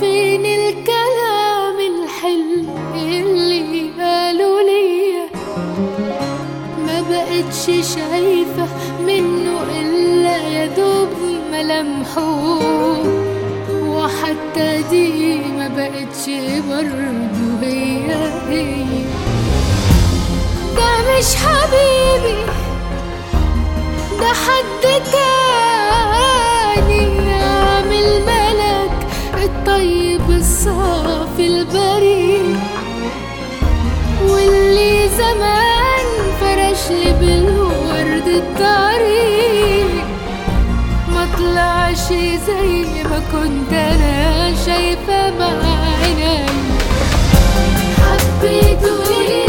فين الكلام الحلو اللي قالوا ليا؟ ما بقتش شايفة منه إلا يا دوب ملامحه. وحتى دي ما بقتش برضه هي هي. ده مش حبيبي ده حد تاني. البريء واللي زمان فرش لي بالورد الطريق. ما طلعش زي ما كنت أنا شايفة بعيني حبيته ليه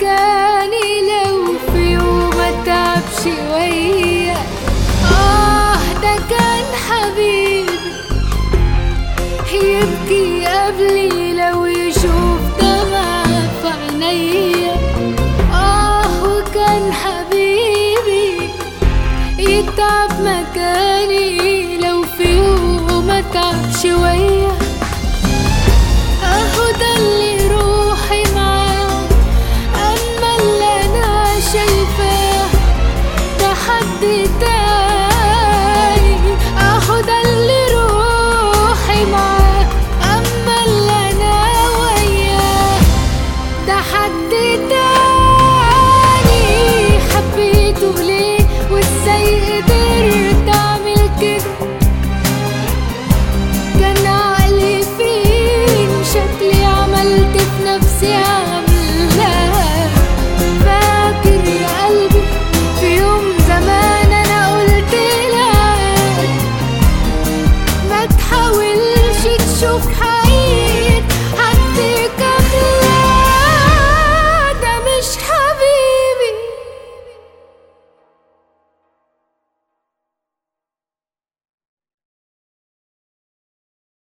جالي لو في يوم اتعبش آه ده كان حبيبي. يبكي قبلي لو يشوف في آه وكان حبيبي يتعب مكاني لو في يوم اتعبش وياك Gracias.